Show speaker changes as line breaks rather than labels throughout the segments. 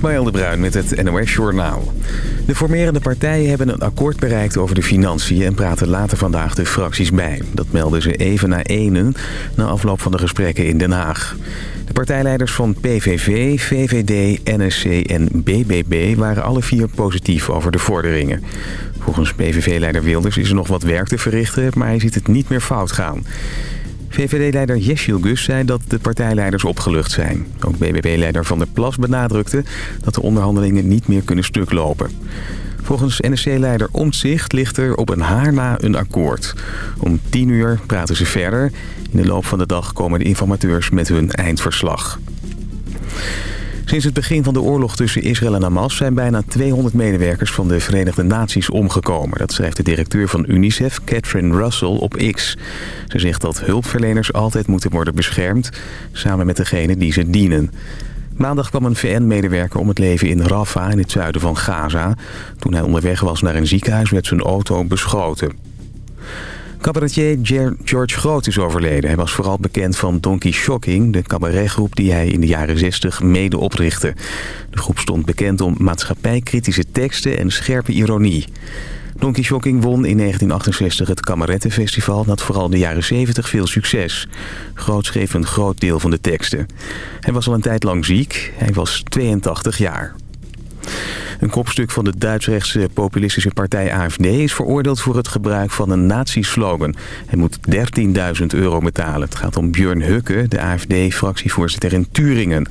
Ismaël de Bruin met het NOS Journaal. De formerende partijen hebben een akkoord bereikt over de financiën... en praten later vandaag de fracties bij. Dat melden ze even na enen na afloop van de gesprekken in Den Haag. De partijleiders van PVV, VVD, NSC en BBB waren alle vier positief over de vorderingen. Volgens PVV-leider Wilders is er nog wat werk te verrichten... maar hij ziet het niet meer fout gaan. VVD-leider Jessil Gus zei dat de partijleiders opgelucht zijn. Ook BBB-leider Van der Plas benadrukte dat de onderhandelingen niet meer kunnen stuklopen. Volgens NSC-leider Omtzigt ligt er op een haar na een akkoord. Om tien uur praten ze verder. In de loop van de dag komen de informateurs met hun eindverslag. Sinds het begin van de oorlog tussen Israël en Hamas... zijn bijna 200 medewerkers van de Verenigde Naties omgekomen. Dat schrijft de directeur van UNICEF, Catherine Russell, op X. Ze zegt dat hulpverleners altijd moeten worden beschermd... samen met degene die ze dienen. Maandag kwam een VN-medewerker om het leven in Rafah in het zuiden van Gaza. Toen hij onderweg was naar een ziekenhuis werd zijn auto beschoten. Cabaretier George Groot is overleden. Hij was vooral bekend van Donkey Shocking, de cabaretgroep die hij in de jaren 60 mede oprichtte. De groep stond bekend om maatschappijkritische teksten en scherpe ironie. Donkey Shocking won in 1968 het Kamerettenfestival... dat vooral in de jaren 70 veel succes. Groot schreef een groot deel van de teksten. Hij was al een tijd lang ziek. Hij was 82 jaar. Een kopstuk van de Duitsrechtse populistische partij AFD is veroordeeld voor het gebruik van een nazi-slogan. Hij moet 13.000 euro betalen. Het gaat om Björn Hukke, de AFD-fractievoorzitter in Turingen.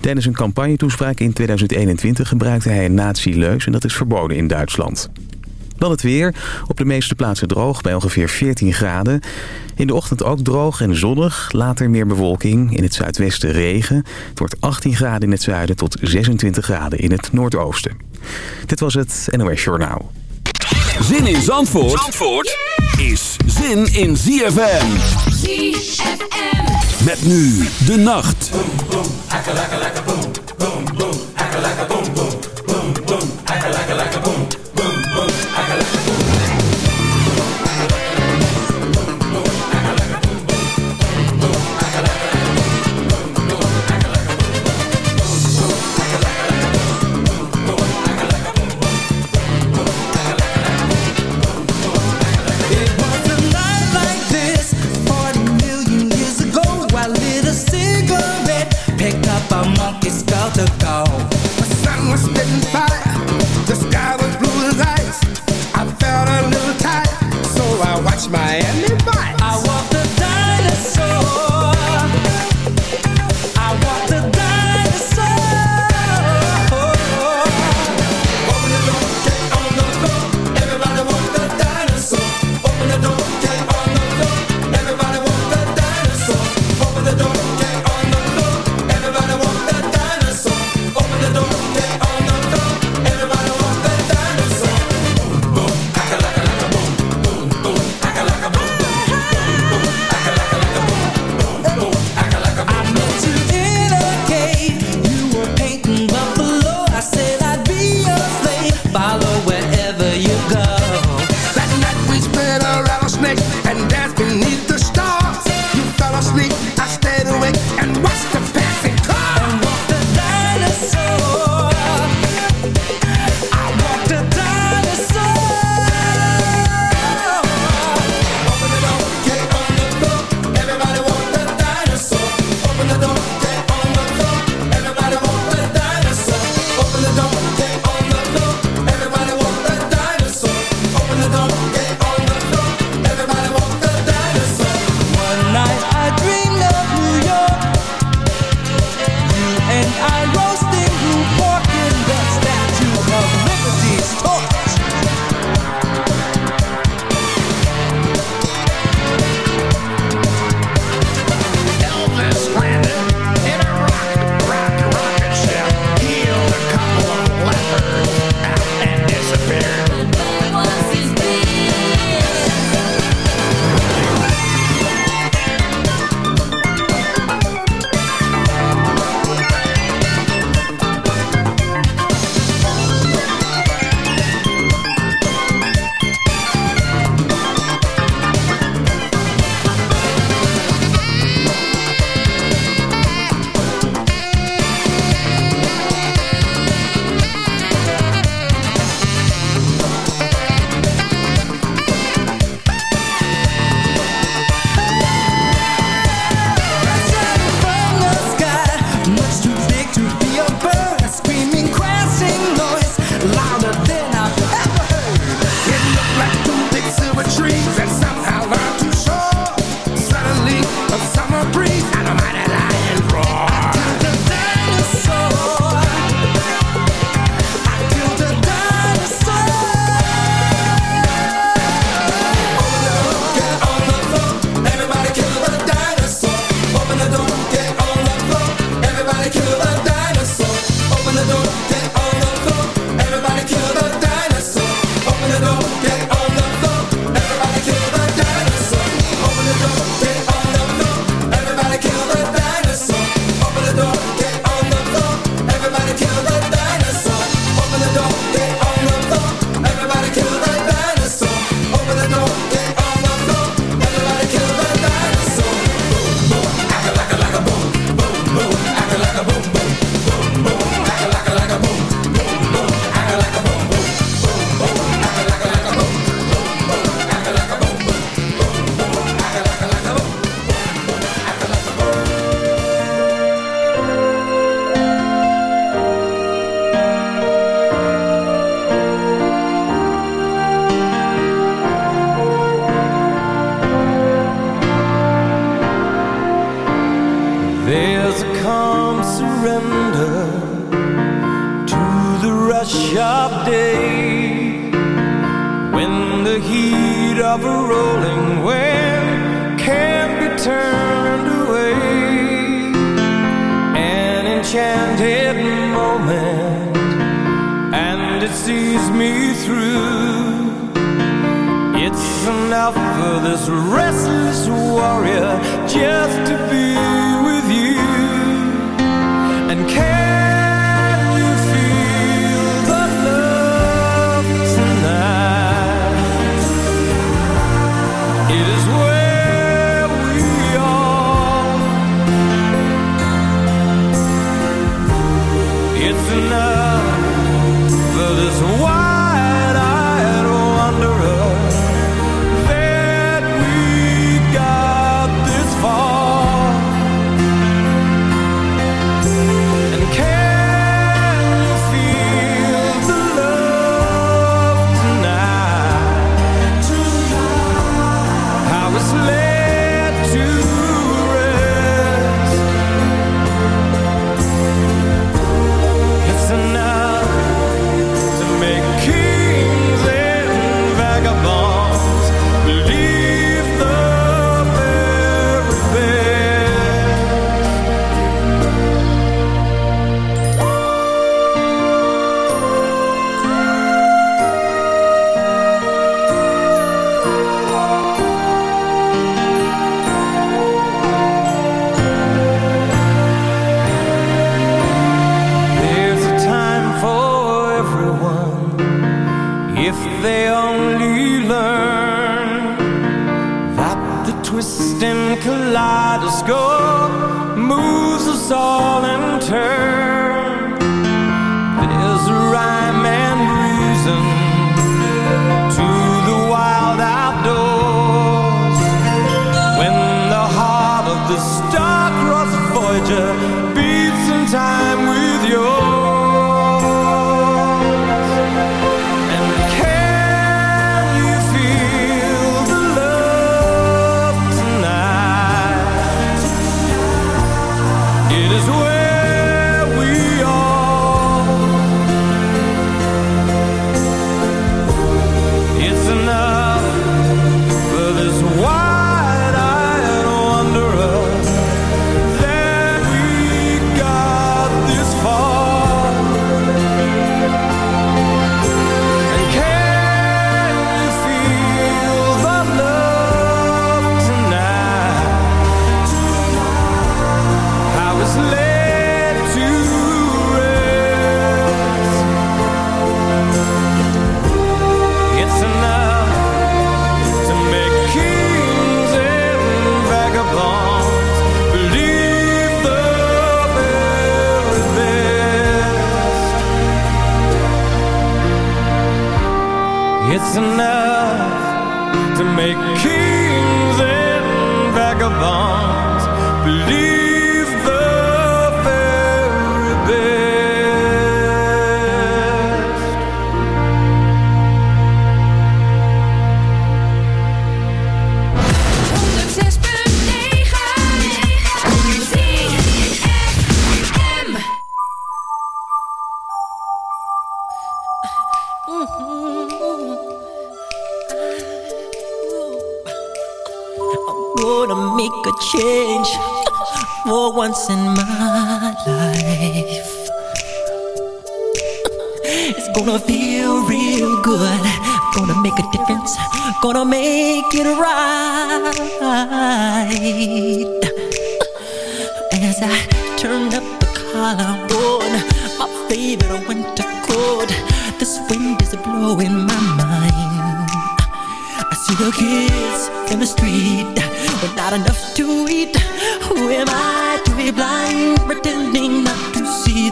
Tijdens een campagnetoespraak in 2021 gebruikte hij een nazi-leus en dat is verboden in Duitsland. Dan het weer. Op de meeste plaatsen droog bij ongeveer 14 graden. In de ochtend ook droog en zonnig. Later meer bewolking. In het zuidwesten regen. Het wordt 18 graden in het zuiden tot 26 graden in het noordoosten. Dit was het NOS Journaal.
Zin in Zandvoort, Zandvoort is zin in ZFM. ZFM. Met nu de nacht. Boom,
blind,
Miami. Pretending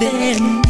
breathing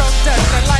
church that's like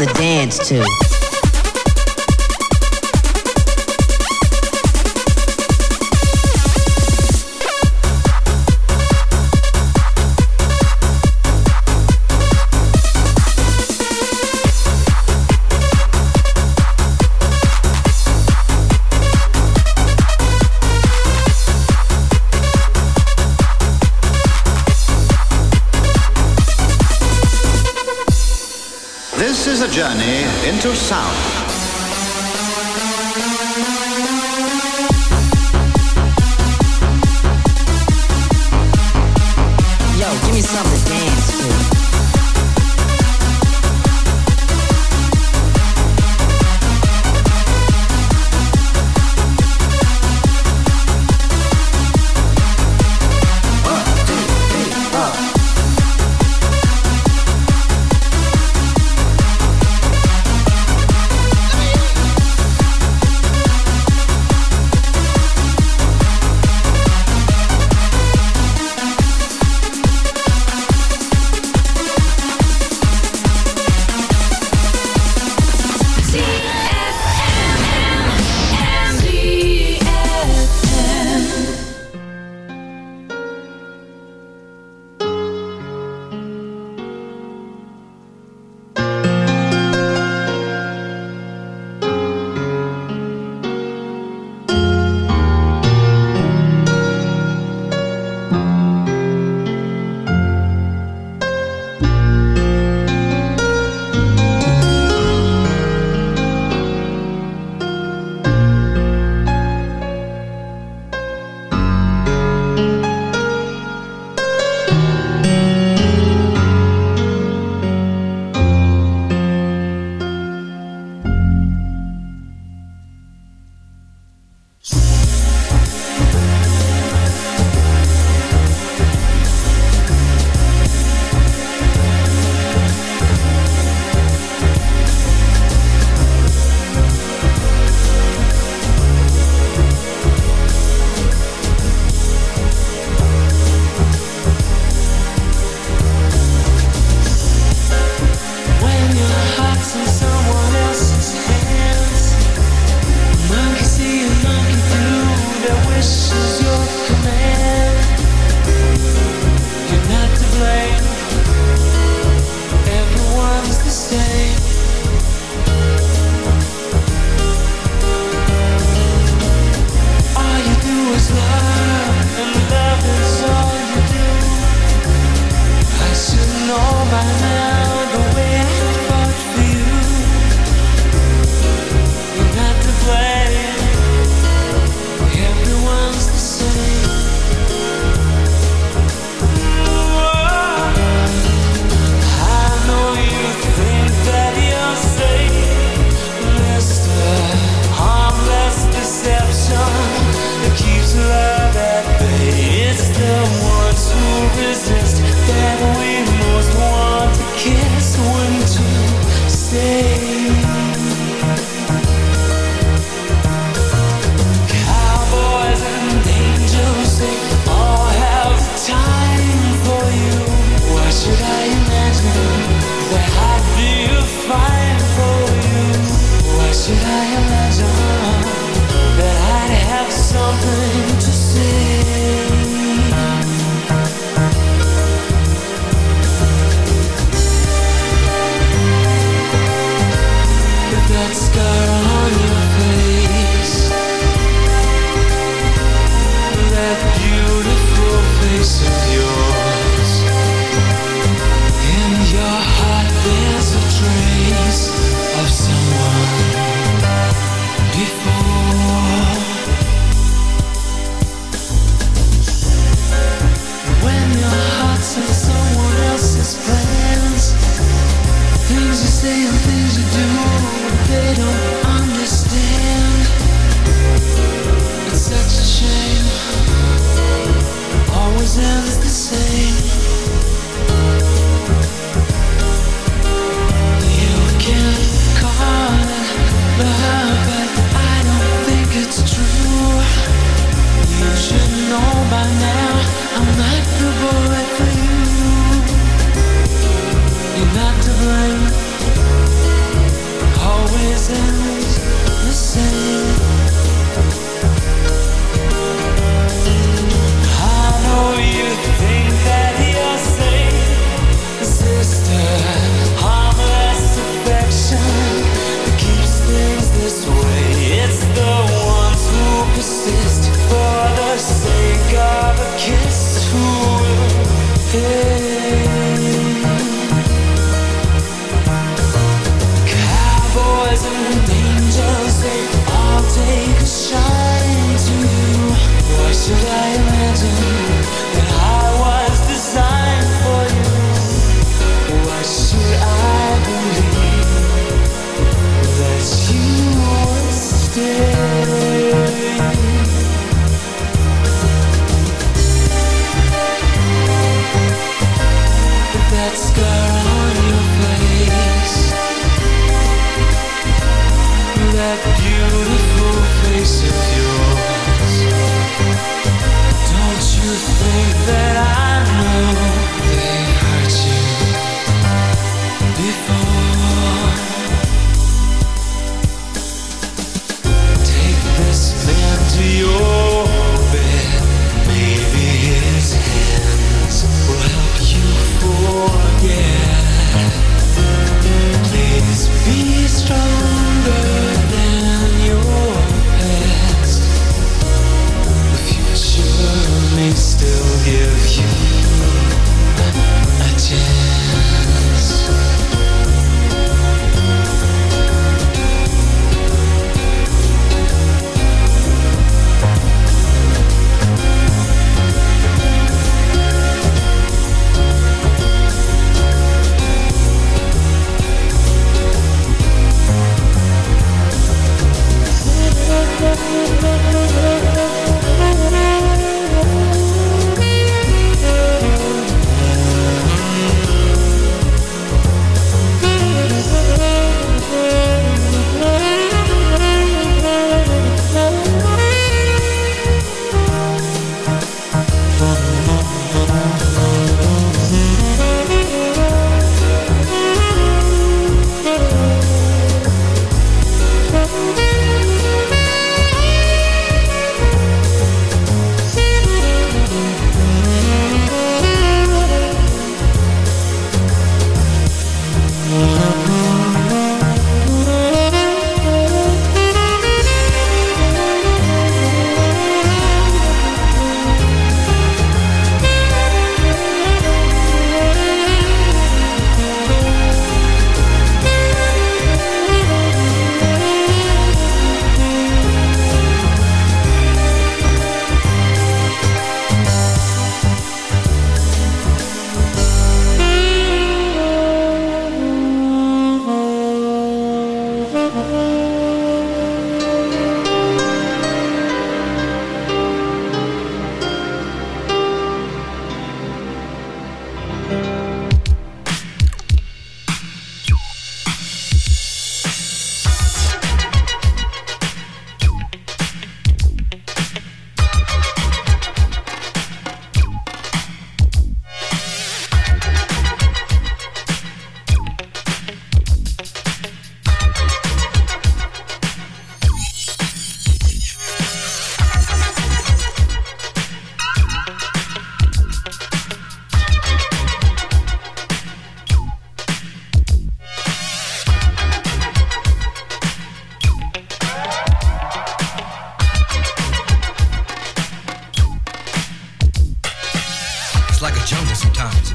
the dance to. Journey into sound.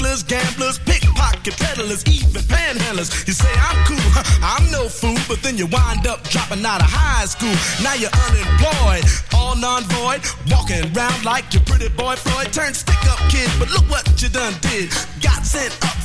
gamblers, pickpocket peddlers, even panhandlers. You say I'm cool, I'm no fool, but then you wind up dropping out of high school. Now you're unemployed, all non-void, walking around like your pretty boy Floyd. Turned stick-up kid, but look what you done did. Got sent up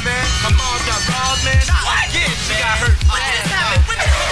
Man. My mom's got balls, man.
What?
Yeah, she got hurt.
What just happened? What just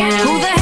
am. Who the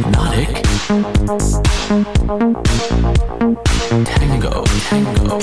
Not
ik. Tango. Tango.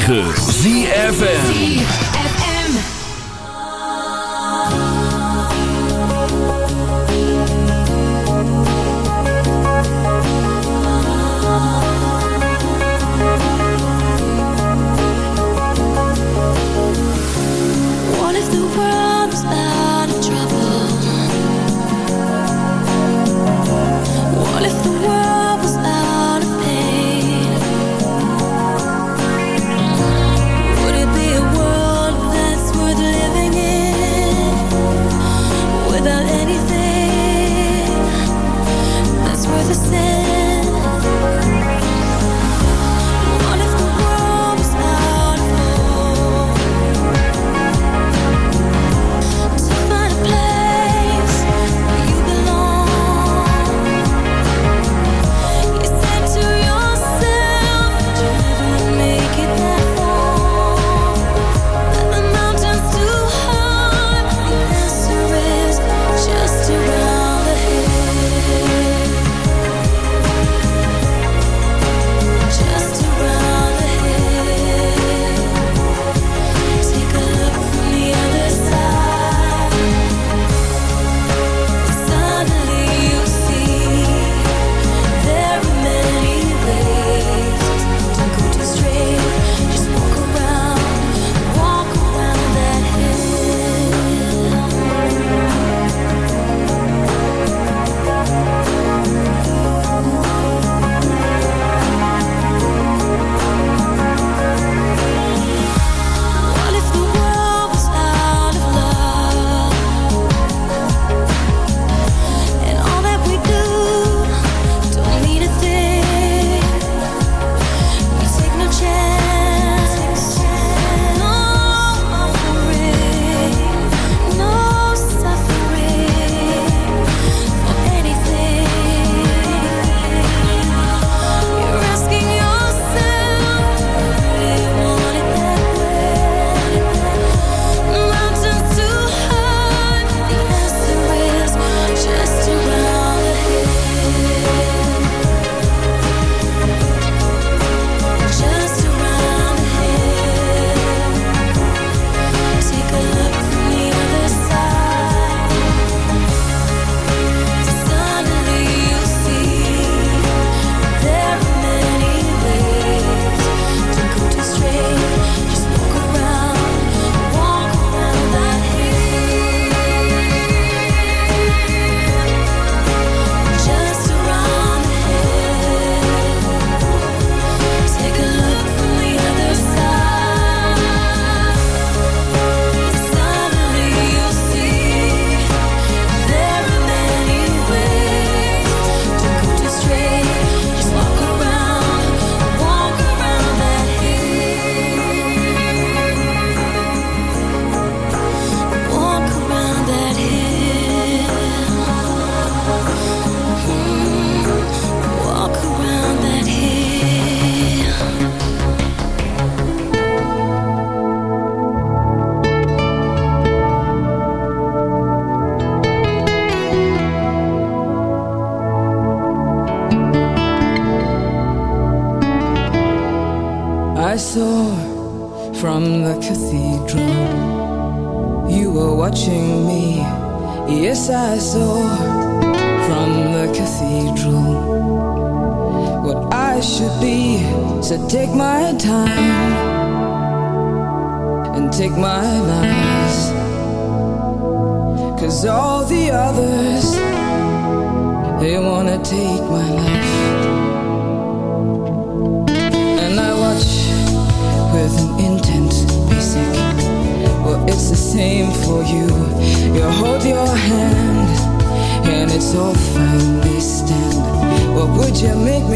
106.9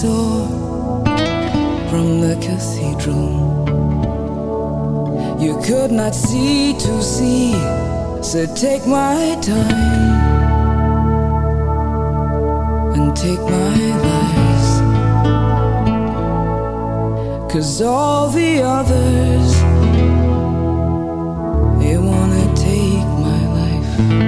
saw from the cathedral you could not see to see. So take my time and take my lies. Cause all the others, they wanna take my life.